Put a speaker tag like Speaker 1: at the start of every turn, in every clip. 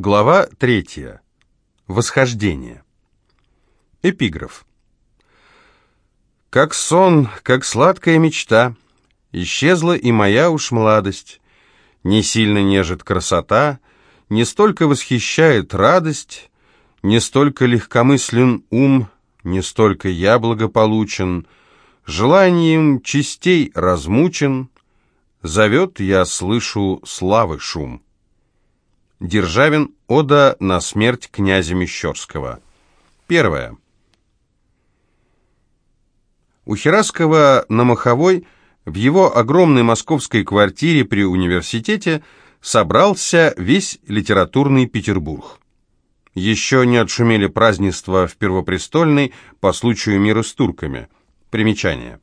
Speaker 1: Глава третья. Восхождение. Эпиграф. Как сон, как сладкая мечта, Исчезла и моя уж молодость. Не сильно нежит красота, Не столько восхищает радость, Не столько легкомыслен ум, Не столько я благополучен, Желанием частей размучен, Зовет я слышу славы шум. Державин. Ода на смерть князя Мещерского. Первое. У Хераскова на Маховой в его огромной московской квартире при университете собрался весь литературный Петербург. Еще не отшумели празднества в Первопрестольной по случаю мира с турками. Примечание.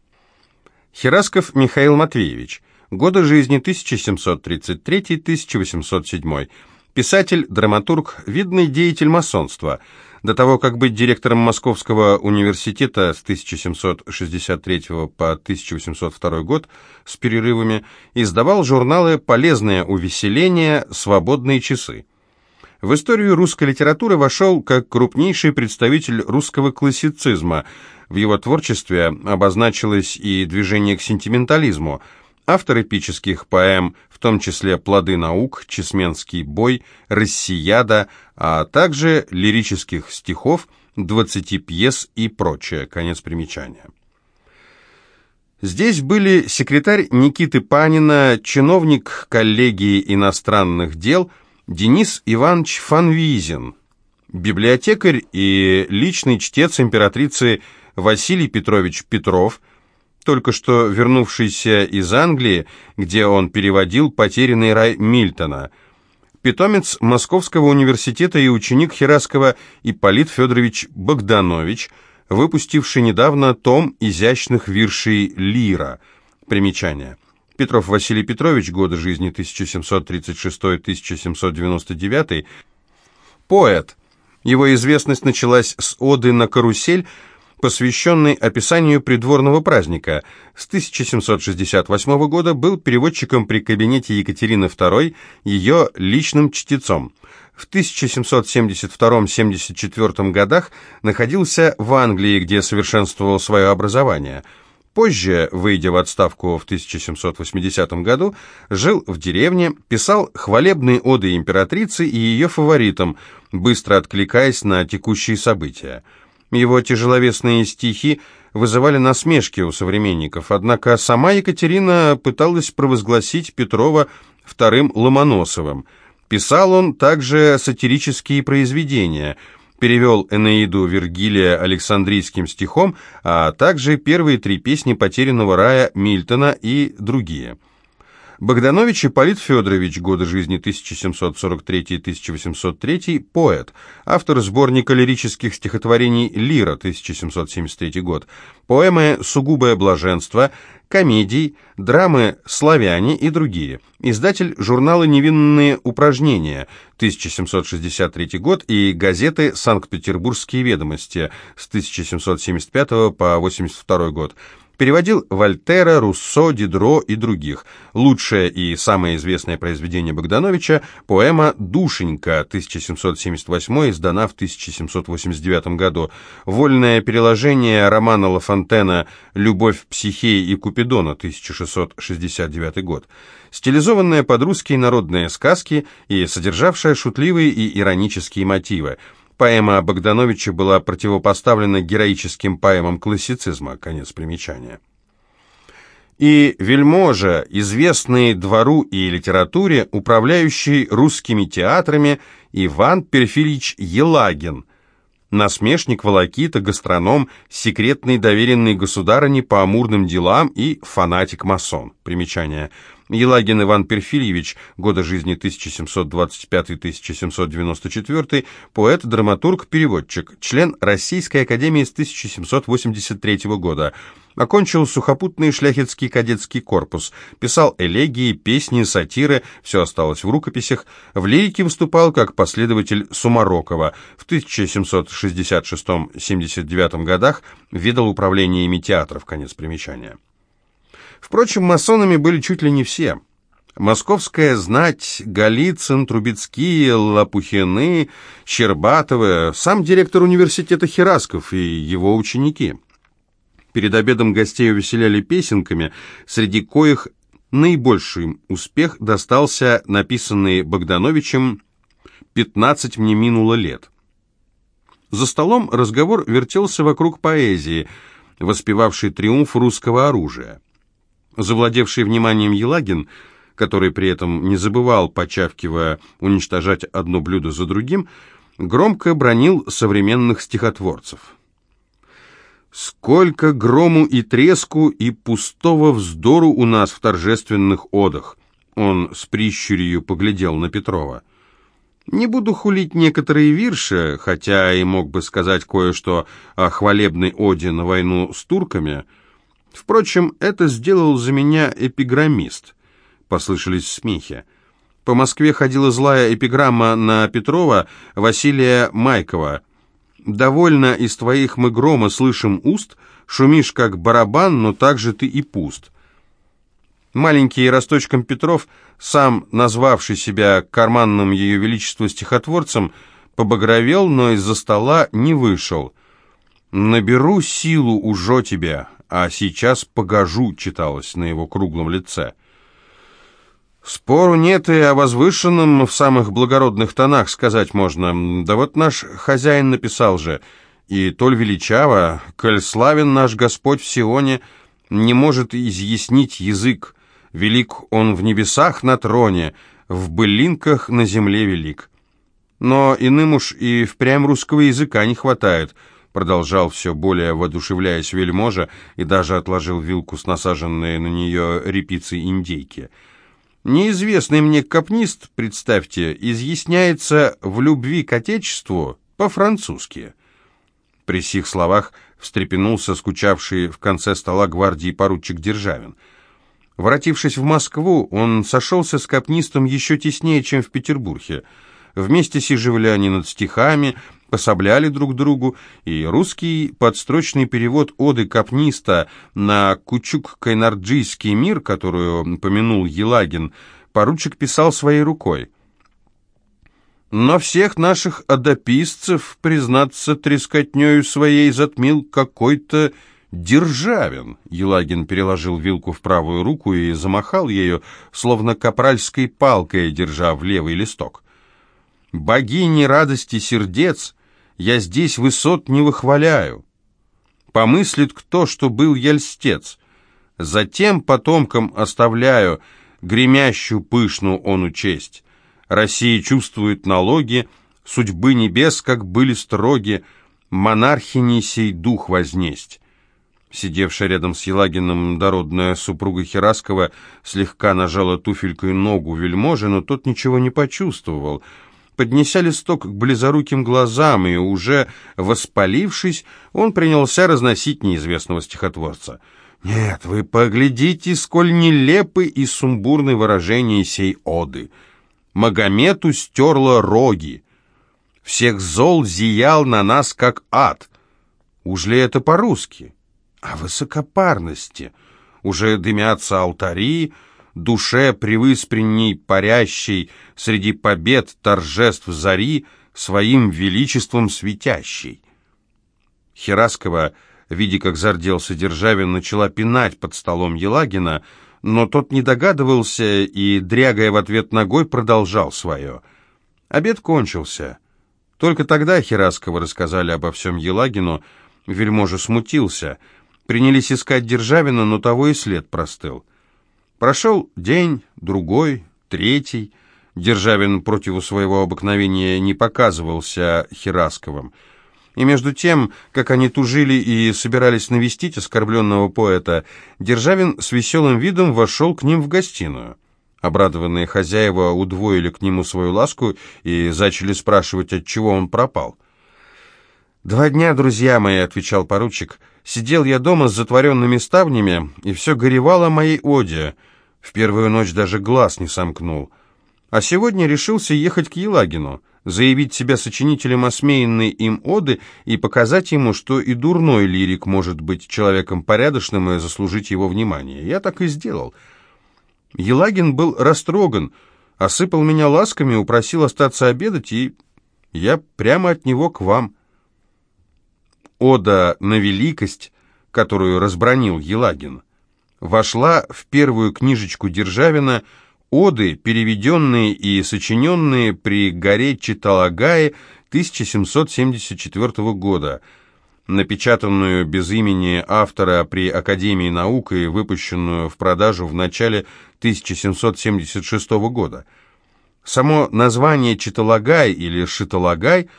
Speaker 1: Херасков Михаил Матвеевич. Годы жизни 1733-1807 Писатель, драматург, видный деятель масонства. До того, как быть директором Московского университета с 1763 по 1802 год с перерывами, издавал журналы «Полезное увеселение», «Свободные часы». В историю русской литературы вошел как крупнейший представитель русского классицизма. В его творчестве обозначилось и движение к сентиментализму – Автор эпических поэм, в том числе «Плоды наук», «Чесменский бой», «Россияда», а также лирических стихов, 20 пьес и прочее. Конец примечания. Здесь были секретарь Никиты Панина, чиновник коллегии иностранных дел Денис Иванович Фанвизин, библиотекарь и личный чтец императрицы Василий Петрович Петров – только что вернувшийся из Англии, где он переводил «Потерянный рай» Мильтона. Питомец Московского университета и ученик Хераскова Ипполит Федорович Богданович, выпустивший недавно том изящных виршей «Лира». Примечание. Петров Василий Петрович, годы жизни 1736-1799, поэт. Его известность началась с оды на карусель, посвященный описанию придворного праздника. С 1768 года был переводчиком при кабинете Екатерины II, ее личным чтецом. В 1772-74 годах находился в Англии, где совершенствовал свое образование. Позже, выйдя в отставку в 1780 году, жил в деревне, писал хвалебные оды императрицы и ее фаворитам, быстро откликаясь на текущие события. Его тяжеловесные стихи вызывали насмешки у современников, однако сама Екатерина пыталась провозгласить Петрова вторым Ломоносовым. Писал он также сатирические произведения, перевел Энеиду Вергилия Александрийским стихом, а также первые три песни «Потерянного рая» Мильтона и другие – Богданович Ипполит Федорович, годы жизни 1743-1803, поэт, автор сборника лирических стихотворений «Лира», 1773 год, поэмы «Сугубое блаженство», комедий, драмы «Славяне» и другие. Издатель журнала «Невинные упражнения», 1763 год, и газеты «Санкт-Петербургские ведомости» с 1775 по 82 год. Переводил Вольтера, Руссо, Дидро и других. Лучшее и самое известное произведение Богдановича – поэма «Душенька» 1778, издана в 1789 году. Вольное переложение романа Ла Фонтена «Любовь Психеи и Купидона» 1669 год. Стилизованная под русские народные сказки и содержавшая шутливые и иронические мотивы – Поэма Богдановича была противопоставлена героическим поэмам классицизма. Конец примечания. И вельможа, известный двору и литературе, управляющий русскими театрами Иван Перфильевич Елагин, насмешник, волокита, гастроном, секретный доверенный государыне по амурным делам и фанатик-масон. Примечание – Елагин Иван Перфильевич, годы жизни 1725-1794, поэт, драматург, переводчик, член Российской академии с 1783 года. Окончил сухопутный шляхетский кадетский корпус, писал элегии, песни, сатиры, все осталось в рукописях. В лирике выступал как последователь Сумарокова. В 1766-79 годах ведал управлениями театров, конец примечания. Впрочем, масонами были чуть ли не все. Московская знать, Голицын, Трубецкие, Лопухины, Щербатовы, сам директор университета Херасков и его ученики. Перед обедом гостей увеселяли песенками, среди коих наибольший успех достался написанный Богдановичем «Пятнадцать мне минуло лет». За столом разговор вертелся вокруг поэзии, воспевавшей триумф русского оружия. Завладевший вниманием Елагин – который при этом не забывал, почавкивая, уничтожать одно блюдо за другим, громко бронил современных стихотворцев. «Сколько грому и треску и пустого вздору у нас в торжественных одах!» Он с прищурью поглядел на Петрова. «Не буду хулить некоторые вирши, хотя и мог бы сказать кое-что о хвалебной оде на войну с турками. Впрочем, это сделал за меня эпиграммист». Послышались смехи. По Москве ходила злая эпиграмма на Петрова Василия Майкова. «Довольно из твоих мы грома слышим уст, шумишь как барабан, но так же ты и пуст». Маленький росточком Петров, сам назвавший себя карманным ее величества стихотворцем, побагровел, но из-за стола не вышел. «Наберу силу уже тебя, а сейчас погожу», читалось на его круглом лице. Спору нет и о возвышенном в самых благородных тонах сказать можно. Да вот наш хозяин написал же, и толь величаво, коль славен наш Господь в Сионе, не может изъяснить язык, велик он в небесах на троне, в былинках на земле велик. Но иным уж и впрямь русского языка не хватает, продолжал все более воодушевляясь вельможа и даже отложил вилку с насаженной на нее репицей индейки — Неизвестный мне капнист, представьте, изъясняется в любви к Отечеству по-французски. При сих словах встрепенулся скучавший в конце стола гвардии поручик Державин. Воротившись в Москву, он сошелся с капнистом еще теснее, чем в Петербурге. Вместе сиживали они над стихами, пособляли друг другу, и русский подстрочный перевод оды Капниста на Кучук-Кайнарджийский мир, которую помянул Елагин, поручик писал своей рукой. Но всех наших адописцев, признаться, трескотнею своей затмил какой-то Державин. Елагин переложил вилку в правую руку и замахал ею, словно капральской палкой, держа в левый листок. Богини радости сердец я здесь высот не выхваляю. Помыслит кто, что был я льстец. Затем потомкам оставляю гремящую пышную он учесть. Россия чувствует налоги, судьбы небес, как были строги, монархини сей дух вознесть. Сидевшая рядом с Елагиным дородная супруга Хераскова слегка нажала туфелькой ногу вельможи, но тот ничего не почувствовал — Поднеся листок к близоруким глазам и уже воспалившись, он принялся разносить неизвестного стихотворца. «Нет, вы поглядите, сколь нелепы и сумбурны выражения сей оды. Магомету стерла роги. Всех зол зиял на нас, как ад. Уж ли это по-русски? О высокопарности. Уже дымятся алтари, душе привыспренней парящей, среди побед торжеств зари, своим величеством светящей. Хераскова, видя, как зарделся Державин, начала пинать под столом Елагина, но тот не догадывался и, дрягая в ответ ногой, продолжал свое. Обед кончился. Только тогда Хераскова рассказали обо всем Елагину, вельможа смутился. Принялись искать Державина, но того и след простыл. Прошел день, другой, третий. Державин против своего обыкновения не показывался Херасковым. И между тем, как они тужили и собирались навестить оскорбленного поэта, Державин с веселым видом вошел к ним в гостиную. Обрадованные хозяева удвоили к нему свою ласку и начали спрашивать, от чего он пропал. «Два дня, друзья мои», — отвечал поручик, — «сидел я дома с затворенными ставнями, и все горевало моей оде. В первую ночь даже глаз не сомкнул. А сегодня решился ехать к Елагину, заявить себя сочинителем осмеянной им оды и показать ему, что и дурной лирик может быть человеком порядочным и заслужить его внимание. Я так и сделал». Елагин был растроган, осыпал меня ласками, упросил остаться обедать, и я прямо от него к вам. Ода на великость, которую разбронил Елагин, вошла в первую книжечку Державина «Оды, переведенные и сочиненные при горе Читалагае 1774 года», напечатанную без имени автора при Академии наук и выпущенную в продажу в начале 1776 года. Само название Читалагай или Шиталагай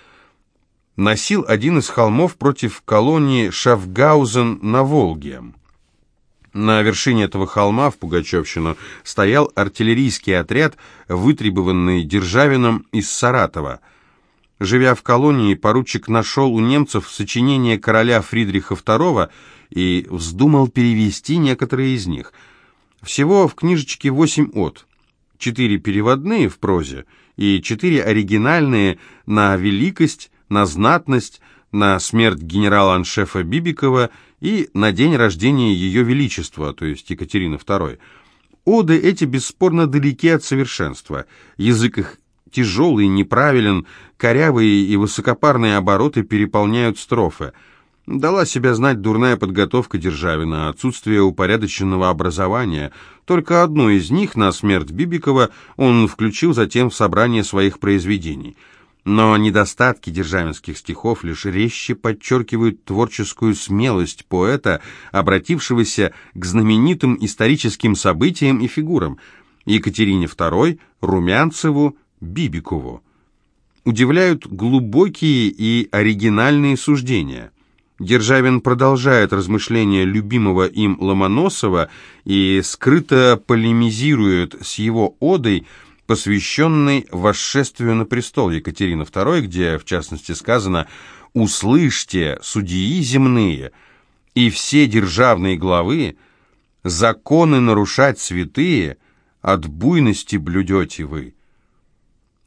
Speaker 1: носил один из холмов против колонии Шафгаузен на Волге. На вершине этого холма в Пугачевщину стоял артиллерийский отряд, вытребованный Державином из Саратова – Живя в колонии, поручик нашел у немцев сочинение короля Фридриха II и вздумал перевести некоторые из них. Всего в книжечке восемь от. Четыре переводные в прозе и четыре оригинальные на великость, на знатность, на смерть генерала-аншефа Бибикова и на день рождения Ее Величества, то есть Екатерины II. Оды эти бесспорно далеки от совершенства. Язык их тяжелый, неправилен, корявые и высокопарные обороты переполняют строфы. Дала себя знать дурная подготовка Державина, отсутствие упорядоченного образования. Только одну из них, на смерть Бибикова, он включил затем в собрание своих произведений. Но недостатки державинских стихов лишь резче подчеркивают творческую смелость поэта, обратившегося к знаменитым историческим событиям и фигурам Екатерине II, Румянцеву, Бибикову. Удивляют глубокие и оригинальные суждения. Державин продолжает размышления любимого им Ломоносова и скрыто полемизирует с его одой, посвященной восшествию на престол Екатерины II, где, в частности, сказано «Услышьте, судьи земные, и все державные главы, законы нарушать святые, от буйности блюдете вы».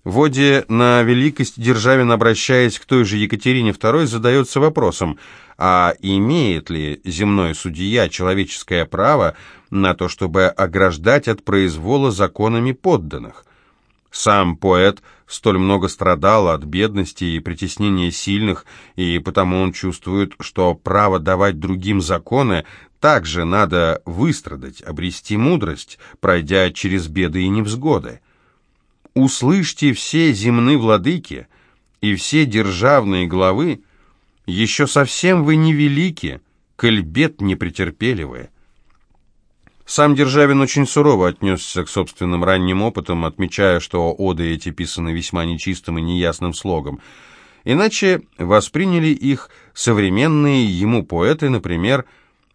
Speaker 1: В оде на великость Державин, обращаясь к той же Екатерине II, задается вопросом, а имеет ли земной судья человеческое право на то, чтобы ограждать от произвола законами подданных? Сам поэт столь много страдал от бедности и притеснения сильных, и потому он чувствует, что право давать другим законы также надо выстрадать, обрести мудрость, пройдя через беды и невзгоды. Услышьте все земны владыки и все державные главы, еще совсем вы не велики, коль бед не претерпели вы. Сам Державин очень сурово отнесся к собственным ранним опытам, отмечая, что оды эти писаны весьма нечистым и неясным слогом. Иначе восприняли их современные ему поэты, например,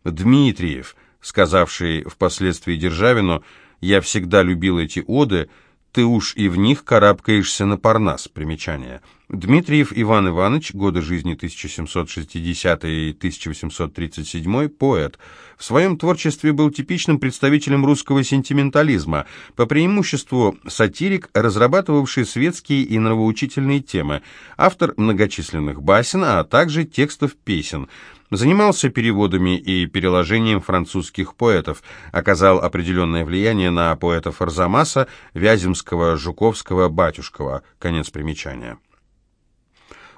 Speaker 1: Дмитриев, сказавший впоследствии Державину «Я всегда любил эти оды», ты уж и в них карабкаешься на парнас. Примечание. Дмитриев Иван Иванович, годы жизни 1760 и 1837, поэт. В своем творчестве был типичным представителем русского сентиментализма, по преимуществу сатирик, разрабатывавший светские и нравоучительные темы, автор многочисленных басен, а также текстов песен – Занимался переводами и переложением французских поэтов, оказал определенное влияние на поэтов Арзамаса, Вяземского, Жуковского, Батюшкова. Конец примечания.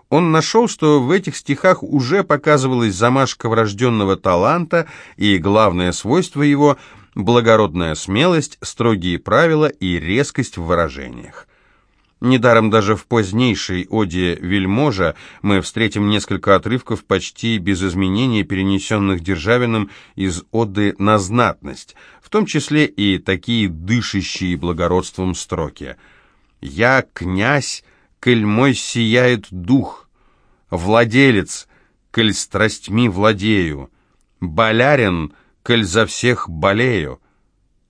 Speaker 1: Он нашел, что в этих стихах уже показывалась замашка врожденного таланта и главное свойство его – благородная смелость, строгие правила и резкость в выражениях. Недаром даже в позднейшей оде «Вельможа» мы встретим несколько отрывков почти без изменений, перенесенных Державиным из оды на знатность, в том числе и такие дышащие благородством строки. «Я князь, коль мой сияет дух, владелец, коль страстьми владею, болярин, коль за всех болею,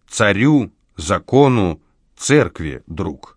Speaker 1: царю, закону, церкви, друг».